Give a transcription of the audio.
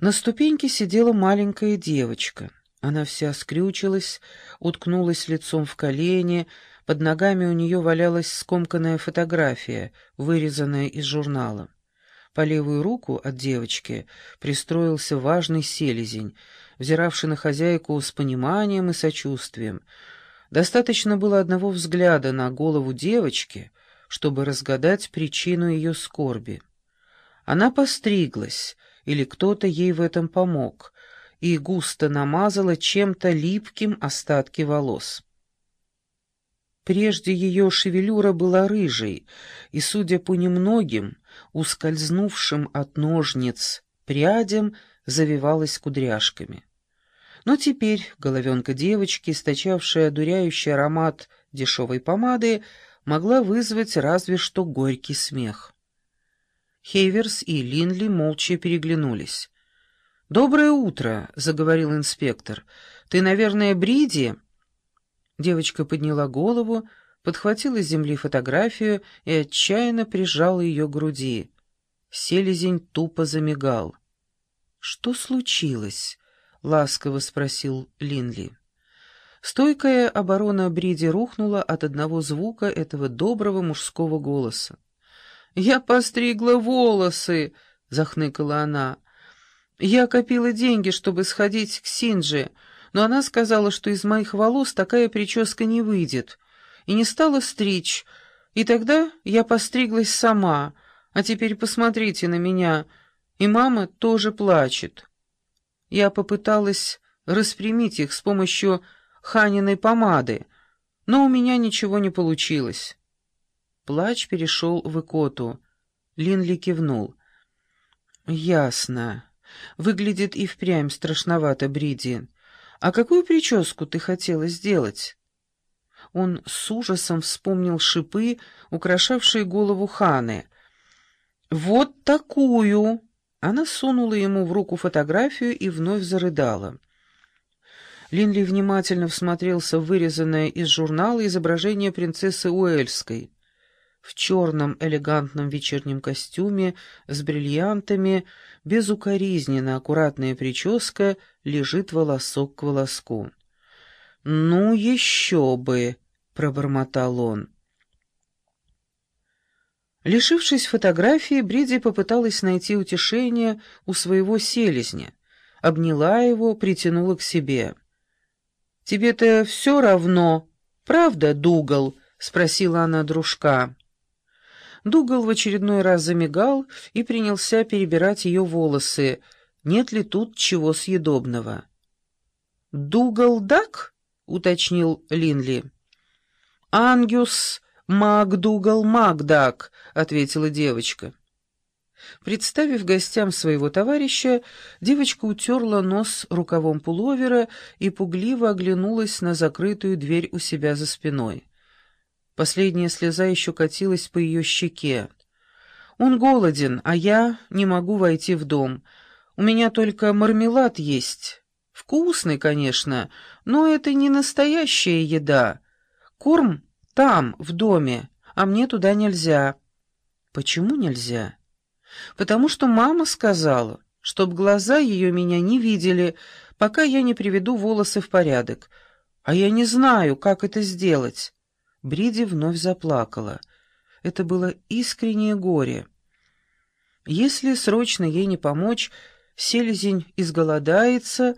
На ступеньке сидела маленькая девочка. Она вся скрючилась, уткнулась лицом в колени, под ногами у нее валялась скомканная фотография, вырезанная из журнала. По левую руку от девочки пристроился важный селезень, взиравший на хозяйку с пониманием и сочувствием. Достаточно было одного взгляда на голову девочки, чтобы разгадать причину ее скорби. Она постриглась, или кто-то ей в этом помог, и густо намазала чем-то липким остатки волос. Прежде ее шевелюра была рыжей, и, судя по немногим, ускользнувшим от ножниц прядям, завивалась кудряшками. Но теперь головенка девочки, источавшая одуряющий аромат дешевой помады, могла вызвать разве что горький смех. Хейверс и Линли молча переглянулись. «Доброе утро», — заговорил инспектор. «Ты, наверное, Бриди?» Девочка подняла голову, подхватила с земли фотографию и отчаянно прижала ее к груди. Селезень тупо замигал. «Что случилось?» — ласково спросил Линли. Стойкая оборона Бриди рухнула от одного звука этого доброго мужского голоса. «Я постригла волосы!» — захныкала она. «Я копила деньги, чтобы сходить к Синджи, но она сказала, что из моих волос такая прическа не выйдет, и не стала стричь, и тогда я постриглась сама, а теперь посмотрите на меня, и мама тоже плачет». Я попыталась распрямить их с помощью Ханиной помады, но у меня ничего не получилось. Плач перешел в икоту. Линли кивнул. «Ясно. Выглядит и впрямь страшновато, Бриди. А какую прическу ты хотела сделать?» Он с ужасом вспомнил шипы, украшавшие голову Ханы. «Вот такую!» Она сунула ему в руку фотографию и вновь зарыдала. Линли внимательно всмотрелся в вырезанное из журнала изображение принцессы Уэльской в черном элегантном вечернем костюме с бриллиантами, безукоризненно аккуратная прическа, лежит волосок к волоску. «Ну, еще бы!» — пробормотал он. Лишившись фотографии, Бриди попыталась найти утешение у своего селезня, обняла его, притянула к себе. «Тебе-то все равно, правда, Дугал?» — спросила она дружка. Дугал в очередной раз замигал и принялся перебирать ее волосы. Нет ли тут чего съедобного? «Дугал Дак?» — уточнил Линли. «Ангюс Макдугал Макдак», — ответила девочка. Представив гостям своего товарища, девочка утерла нос рукавом пуловера и пугливо оглянулась на закрытую дверь у себя за спиной. Последняя слеза еще катилась по ее щеке. «Он голоден, а я не могу войти в дом. У меня только мармелад есть. Вкусный, конечно, но это не настоящая еда. Корм там, в доме, а мне туда нельзя». «Почему нельзя?» «Потому что мама сказала, чтоб глаза ее меня не видели, пока я не приведу волосы в порядок. А я не знаю, как это сделать». Бриди вновь заплакала. Это было искреннее горе. Если срочно ей не помочь, селезень изголодается